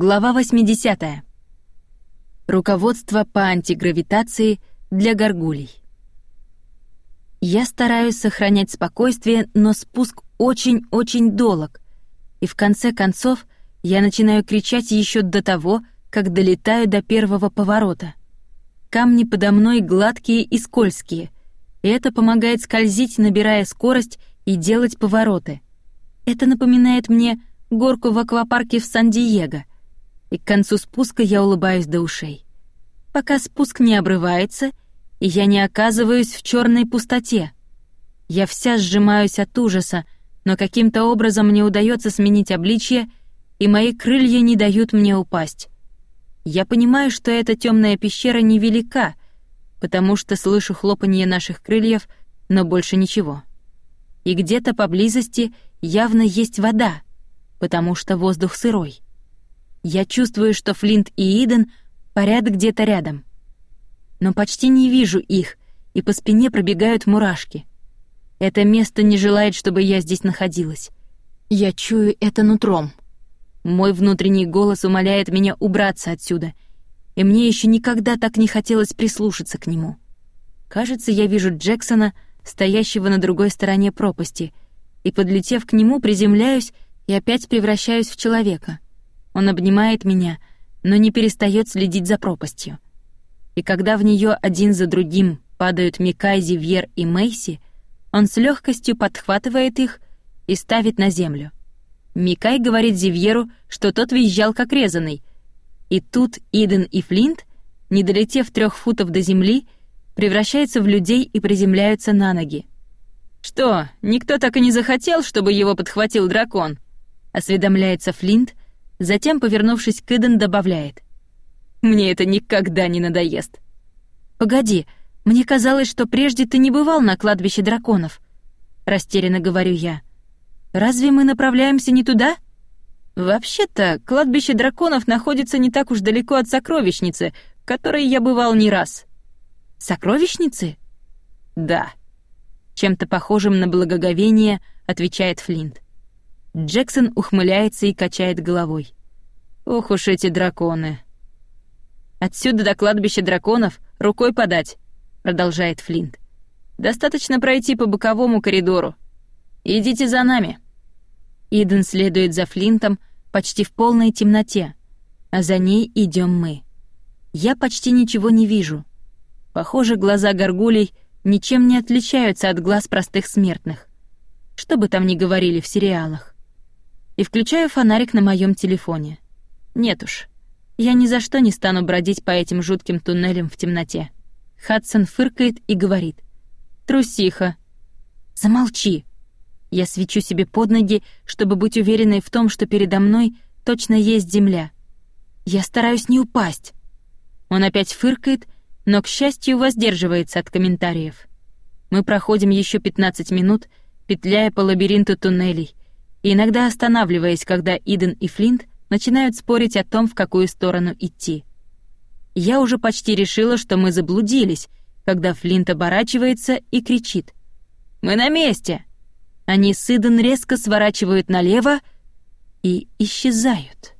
Глава 80. Руководство по антигравитации для горгулей. Я стараюсь сохранять спокойствие, но спуск очень-очень долг, и в конце концов я начинаю кричать еще до того, как долетаю до первого поворота. Камни подо мной гладкие и скользкие, и это помогает скользить, набирая скорость и делать повороты. Это напоминает мне горку в аквапарке в Сан-Диего — и к концу спуска я улыбаюсь до ушей. Пока спуск не обрывается, и я не оказываюсь в черной пустоте. Я вся сжимаюсь от ужаса, но каким-то образом мне удается сменить обличье, и мои крылья не дают мне упасть. Я понимаю, что эта темная пещера невелика, потому что слышу хлопанье наших крыльев, но больше ничего. И где-то поблизости явно есть вода, потому что воздух сырой. Я чувствую, что Флинт и Иден парят где-то рядом. Но почти не вижу их, и по спине пробегают мурашки. Это место не желает, чтобы я здесь находилась. Я чую это нутром. Мой внутренний голос умоляет меня убраться отсюда, и мне еще никогда так не хотелось прислушаться к нему. Кажется, я вижу Джексона, стоящего на другой стороне пропасти, и, подлетев к нему, приземляюсь и опять превращаюсь в человека — он обнимает меня, но не перестает следить за пропастью. И когда в нее один за другим падают Микай, Зивьер и Мейси, он с легкостью подхватывает их и ставит на землю. Микай говорит Зивьеру, что тот визжал как резаный. И тут Иден и Флинт, не долетев трех футов до земли, превращаются в людей и приземляются на ноги. «Что, никто так и не захотел, чтобы его подхватил дракон?» — осведомляется Флинт, Затем, повернувшись к Иден, добавляет. «Мне это никогда не надоест». «Погоди, мне казалось, что прежде ты не бывал на кладбище драконов», — растерянно говорю я. «Разве мы направляемся не туда?» «Вообще-то, кладбище драконов находится не так уж далеко от сокровищницы, в которой я бывал не раз». «Сокровищницы?» «Да». Чем-то похожим на благоговение отвечает Флинт. Джексон ухмыляется и качает головой. Ох уж эти драконы. Отсюда до кладбища драконов рукой подать, продолжает Флинт. Достаточно пройти по боковому коридору. Идите за нами. Иден следует за Флинтом почти в полной темноте, а за ней идем мы. Я почти ничего не вижу. Похоже, глаза горгулей ничем не отличаются от глаз простых смертных. Что бы там ни говорили в сериалах и включаю фонарик на моем телефоне. Нет уж, я ни за что не стану бродить по этим жутким туннелям в темноте. Хадсон фыркает и говорит. «Трусиха». «Замолчи». Я свечу себе под ноги, чтобы быть уверенной в том, что передо мной точно есть земля. Я стараюсь не упасть. Он опять фыркает, но, к счастью, воздерживается от комментариев. Мы проходим еще 15 минут, петляя по лабиринту туннелей, иногда останавливаясь, когда Иден и Флинт начинают спорить о том, в какую сторону идти. Я уже почти решила, что мы заблудились, когда Флинт оборачивается и кричит. «Мы на месте!» Они с Иден резко сворачивают налево и исчезают.